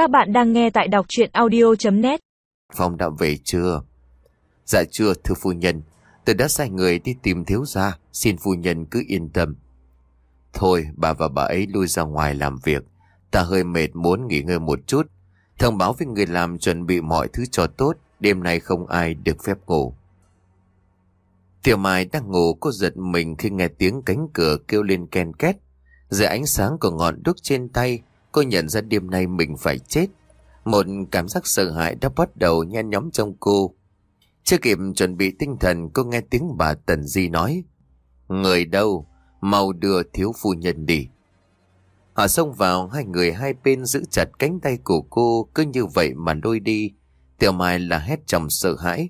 Các bạn đang nghe tại đọc chuyện audio.net Phong đã về chưa? Dạ chưa, thưa phu nhân. Tôi đã sai người đi tìm thiếu gia. Xin phu nhân cứ yên tâm. Thôi, bà và bà ấy lui ra ngoài làm việc. Ta hơi mệt muốn nghỉ ngơi một chút. Thông báo với người làm chuẩn bị mọi thứ cho tốt. Đêm nay không ai được phép ngủ. Tiểu Mai đang ngủ, cô giật mình khi nghe tiếng cánh cửa kêu lên ken két. Dưới ánh sáng của ngọn đuốc trên tay Cô nhận ra đêm nay mình phải chết. Một cảm giác sợ hãi đã bắt đầu nhen nhóm trong cô. Chưa kịp chuẩn bị tinh thần, cô nghe tiếng bà Tần Di nói, Người đâu? Mau đưa thiếu phu nhân đi. Họ xông vào, hai người hai bên giữ chặt cánh tay của cô, Cứ như vậy mà lôi đi. Tiểu Mai là hét trong sợ hãi.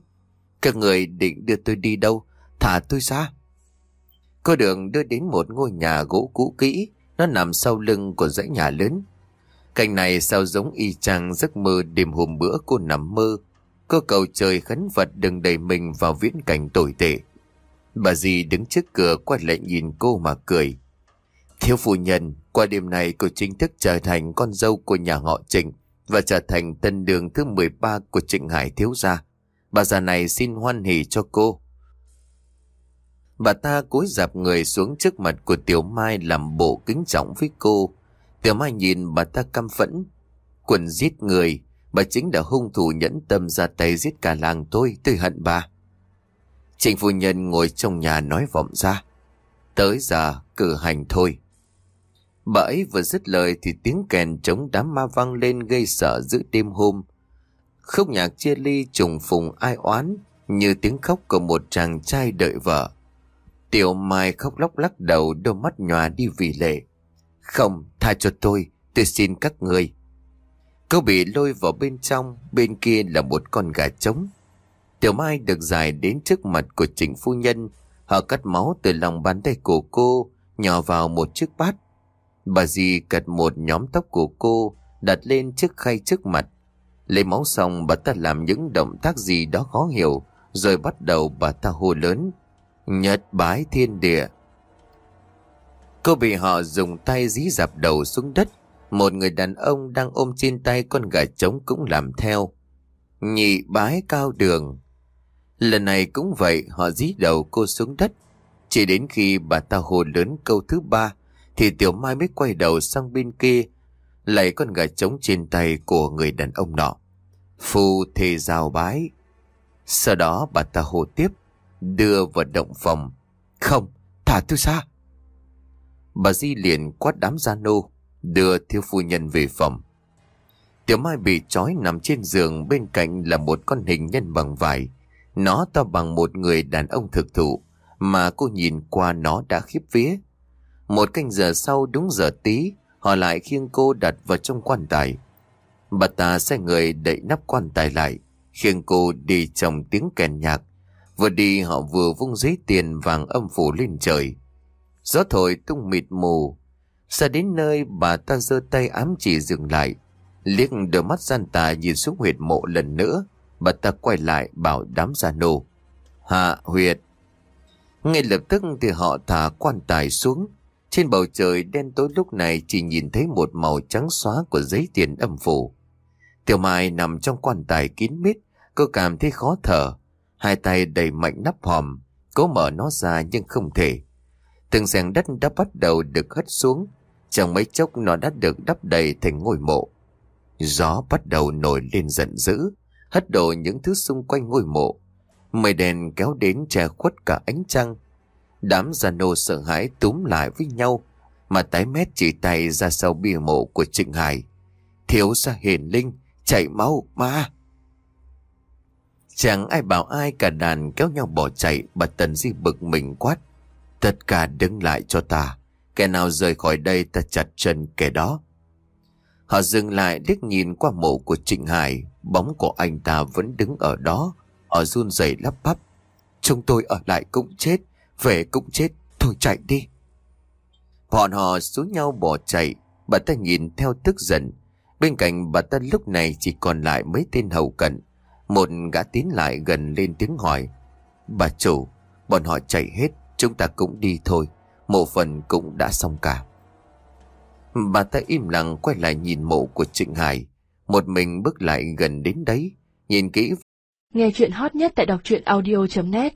Các người định đưa tôi đi đâu? Thả tôi ra. Cô đường đưa đến một ngôi nhà gỗ cũ kỹ. Nó nằm sau lưng của dãy nhà lớn Cảnh này sao giống y chang giấc mơ đêm hôm bữa cô nằm mơ. Cô cầu trời khấn Phật đừng đẩy mình vào viễn cảnh tồi tệ. Bà dì đứng trước cửa quay lại nhìn cô mà cười. Thiếu phụ nhân, qua đêm này cô chính thức trở thành con dâu của nhà họ Trịnh và trở thành tân đường thứ 13 của Trịnh Hải thiếu gia. Bà già này xin hoan hỷ cho cô. Bà ta cúi dạp người xuống trước mặt của Tiểu Mai làm bộ kính trọng với cô. Tiểu Mai nhìn bà ta căm phẫn. Quần giết người, bà chính là hung thủ nhẫn tâm ra tay giết cả làng tôi, tôi hận bà. Trịnh phu nhân ngồi trong nhà nói vọng ra. Tới giờ, cử hành thôi. Bà ấy vừa dứt lời thì tiếng kèn chống đám ma vang lên gây sợ giữa đêm hôm. Khúc nhạc chia ly trùng phùng ai oán như tiếng khóc của một chàng trai đợi vợ. Tiểu Mai khóc lóc lắc đầu đôi mắt nhòa đi vì lệ. Không, tha cho tôi, tôi xin các người. Cô bị lôi vào bên trong, bên kia là một con gà trống. Tiểu Mai được giải đến trước mặt của trình phu nhân. Họ cắt máu từ lòng bàn tay của cô, nhỏ vào một chiếc bát. Bà dì cật một nhóm tóc của cô, đặt lên chiếc khay trước mặt. Lấy máu xong bà ta làm những động tác gì đó khó hiểu, rồi bắt đầu bà ta hô lớn. Nhật bái thiên địa. Cô bị họ dùng tay dí dạp đầu xuống đất. Một người đàn ông đang ôm trên tay con gà trống cũng làm theo. Nhị bái cao đường. Lần này cũng vậy, họ dí đầu cô xuống đất. Chỉ đến khi bà ta hồ lớn câu thứ ba, thì Tiểu Mai mới quay đầu sang bên kia, lấy con gà trống trên tay của người đàn ông nọ. Phu thề rào bái. Sau đó bà ta hồ tiếp, đưa vào động phòng. Không, thả tôi ra. Bà Di liền quát đám gia nô, đưa thiếu phu nhân về phòng. Tiểu Mai bị trói nằm trên giường bên cạnh là một con hình nhân bằng vải. Nó to bằng một người đàn ông thực thụ, mà cô nhìn qua nó đã khiếp vía. Một canh giờ sau đúng giờ tí, họ lại khiêng cô đặt vào trong quan tài. Bà ta sai người đậy nắp quan tài lại, khiêng cô đi trong tiếng kèn nhạc. Vừa đi họ vừa vung giấy tiền vàng âm phủ lên trời. Gió thổi tung mịt mù. Xa đến nơi bà ta giơ tay ám chỉ dừng lại. Liếc đôi mắt gian tà nhìn xuống huyệt mộ lần nữa. Bà ta quay lại bảo đám gia nô. Hạ huyệt. Ngay lập tức thì họ thả quan tài xuống. Trên bầu trời đen tối lúc này chỉ nhìn thấy một màu trắng xóa của giấy tiền âm phủ. Tiểu Mai nằm trong quan tài kín mít, cô cảm thấy khó thở. Hai tay đầy mạnh nắp hòm, cố mở nó ra nhưng không thể. Từng rèn đất đã bắt đầu được hất xuống. Trong mấy chốc nó đã được đắp đầy thành ngôi mộ. Gió bắt đầu nổi lên giận dữ, hất đổ những thứ xung quanh ngôi mộ. Mây đèn kéo đến che khuất cả ánh trăng. Đám già nô sợ hãi túm lại với nhau, mà tái mét chỉ tay ra sau bia mộ của Trịnh Hải. Thiếu ra hiền linh, chạy mau, ma! Chẳng ai bảo ai cả đàn kéo nhau bỏ chạy, bà Tần Di bực mình quát. Tất cả đứng lại cho ta. Kẻ nào rời khỏi đây ta chặt chân kẻ đó. Họ dừng lại liếc nhìn qua mộ của Trịnh Hải. Bóng của anh ta vẫn đứng ở đó. Ở run rẩy lắp bắp. Chúng tôi ở lại cũng chết. Về cũng chết. Thôi chạy đi. Bọn họ xuống nhau bỏ chạy. Bà ta nhìn theo tức giận. Bên cạnh bà ta lúc này chỉ còn lại mấy tên hầu cận. Một gã tiến lại gần lên tiếng hỏi. Bà chủ, bọn họ chạy hết. Chúng ta cũng đi thôi Mộ phần cũng đã xong cả Bà ta im lặng quay lại nhìn mộ của Trịnh Hải Một mình bước lại gần đến đấy, nhìn kỹ Nghe chuyện hot nhất tại đọc truyện audio.net